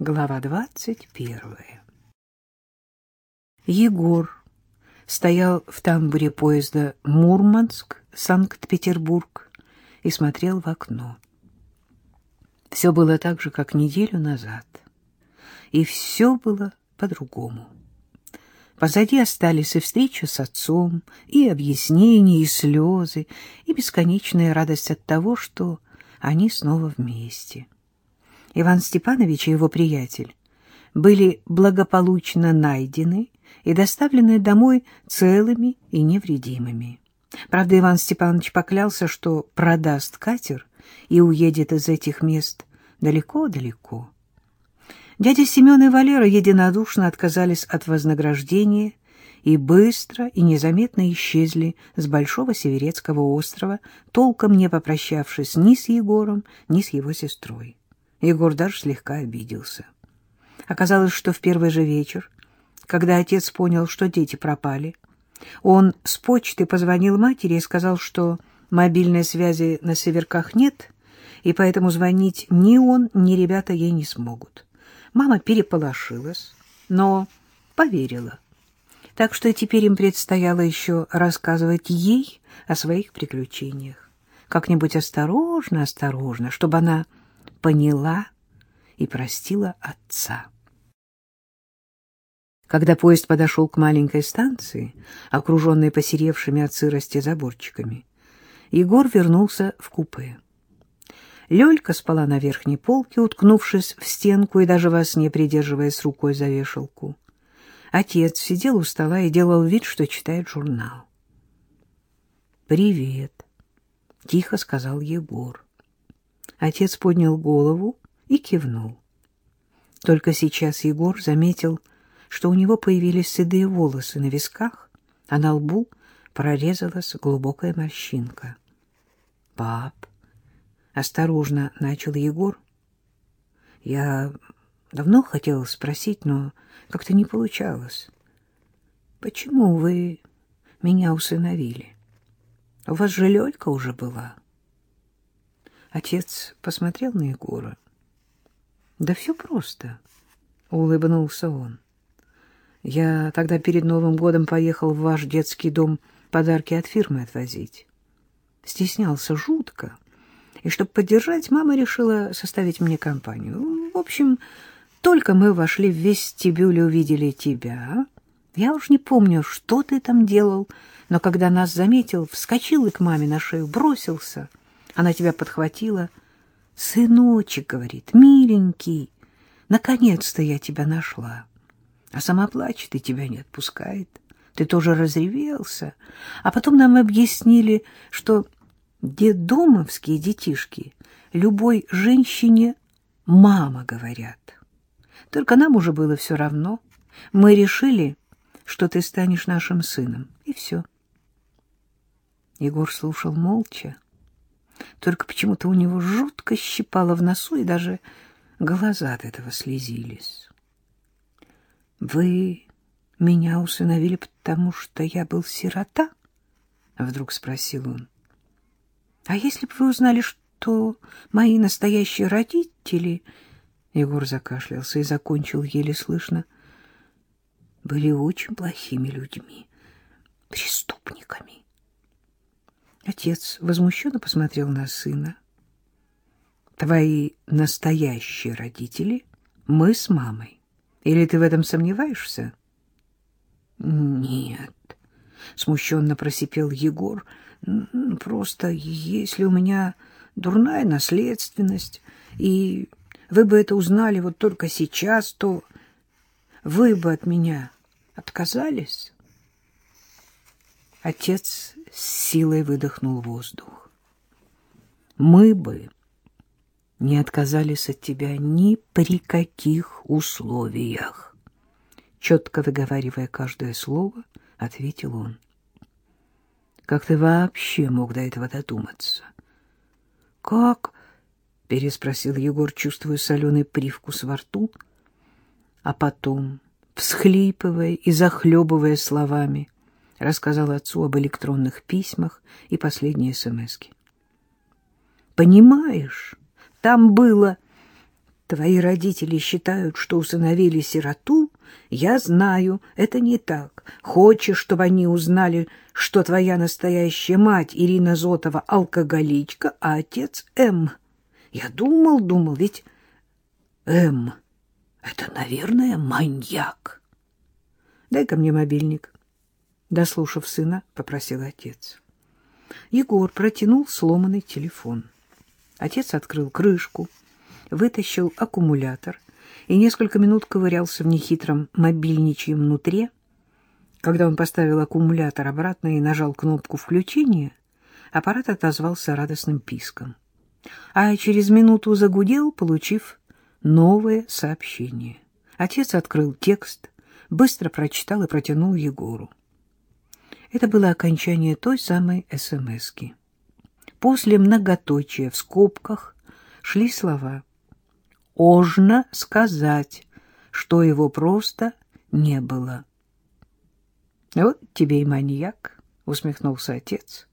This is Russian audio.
Глава двадцать первая. Егор стоял в тамбуре поезда Мурманск-Санкт-Петербург и смотрел в окно. Все было так же, как неделю назад. И все было по-другому. Позади остались и встреча с отцом, и объяснения, и слезы, и бесконечная радость от того, что они снова вместе. Иван Степанович и его приятель были благополучно найдены и доставлены домой целыми и невредимыми. Правда, Иван Степанович поклялся, что продаст катер и уедет из этих мест далеко-далеко. Дядя Семен и Валера единодушно отказались от вознаграждения и быстро и незаметно исчезли с Большого Северецкого острова, толком не попрощавшись ни с Егором, ни с его сестрой. Егор даже слегка обиделся. Оказалось, что в первый же вечер, когда отец понял, что дети пропали, он с почты позвонил матери и сказал, что мобильной связи на северках нет, и поэтому звонить ни он, ни ребята ей не смогут. Мама переполошилась, но поверила. Так что теперь им предстояло еще рассказывать ей о своих приключениях. Как-нибудь осторожно, осторожно, чтобы она поняла и простила отца. Когда поезд подошел к маленькой станции, окруженной посеревшими от сырости заборчиками, Егор вернулся в купе. Лёлька спала на верхней полке, уткнувшись в стенку и даже во сне придерживаясь рукой за вешалку. Отец сидел у стола и делал вид, что читает журнал. «Привет», — тихо сказал Егор. Отец поднял голову и кивнул. Только сейчас Егор заметил, что у него появились седые волосы на висках, а на лбу прорезалась глубокая морщинка. — Пап, — осторожно начал Егор, — я давно хотел спросить, но как-то не получалось. Почему вы меня усыновили? У вас же Лёлька уже была. — Отец посмотрел на Егора. «Да все просто», — улыбнулся он. «Я тогда перед Новым годом поехал в ваш детский дом подарки от фирмы отвозить. Стеснялся жутко, и чтобы поддержать, мама решила составить мне компанию. В общем, только мы вошли в вестибюль и увидели тебя. Я уж не помню, что ты там делал, но когда нас заметил, вскочил и к маме на шею бросился — она тебя подхватила. «Сыночек», — говорит, — «миленький, наконец-то я тебя нашла». А сама плачет и тебя не отпускает. Ты тоже разревелся. А потом нам объяснили, что детдомовские детишки любой женщине «мама» говорят. Только нам уже было все равно. Мы решили, что ты станешь нашим сыном, и все. Егор слушал молча. Только почему-то у него жутко щипало в носу, и даже глаза от этого слезились. — Вы меня усыновили, потому что я был сирота? — вдруг спросил он. — А если бы вы узнали, что мои настоящие родители... Егор закашлялся и закончил еле слышно. Были очень плохими людьми, преступниками. Отец возмущенно посмотрел на сына. «Твои настоящие родители — мы с мамой. Или ты в этом сомневаешься?» «Нет», — смущенно просипел Егор. «Просто если у меня дурная наследственность, и вы бы это узнали вот только сейчас, то вы бы от меня отказались?» Отец с силой выдохнул воздух. Мы бы не отказались от тебя ни при каких условиях. Четко выговаривая каждое слово, ответил он. Как ты вообще мог до этого додуматься? Как? переспросил Егор, чувствуя соленый привкус во рту, а потом, всхлипывая и захлебывая словами, рассказал отцу об электронных письмах и последней смс -ке. «Понимаешь, там было Твои родители считают, что усыновили сироту? Я знаю, это не так. Хочешь, чтобы они узнали, что твоя настоящая мать Ирина Зотова алкоголичка, а отец М. Я думал, думал, ведь М. Это, наверное, маньяк. Дай-ка мне мобильник. Дослушав сына, попросил отец. Егор протянул сломанный телефон. Отец открыл крышку, вытащил аккумулятор и несколько минут ковырялся в нехитром мобильничьем внутри. Когда он поставил аккумулятор обратно и нажал кнопку включения, аппарат отозвался радостным писком. А через минуту загудел, получив новое сообщение. Отец открыл текст, быстро прочитал и протянул Егору. Это было окончание той самой СМСки. После многоточия в скобках шли слова «Ожно сказать, что его просто не было». «Вот тебе и маньяк», — усмехнулся отец.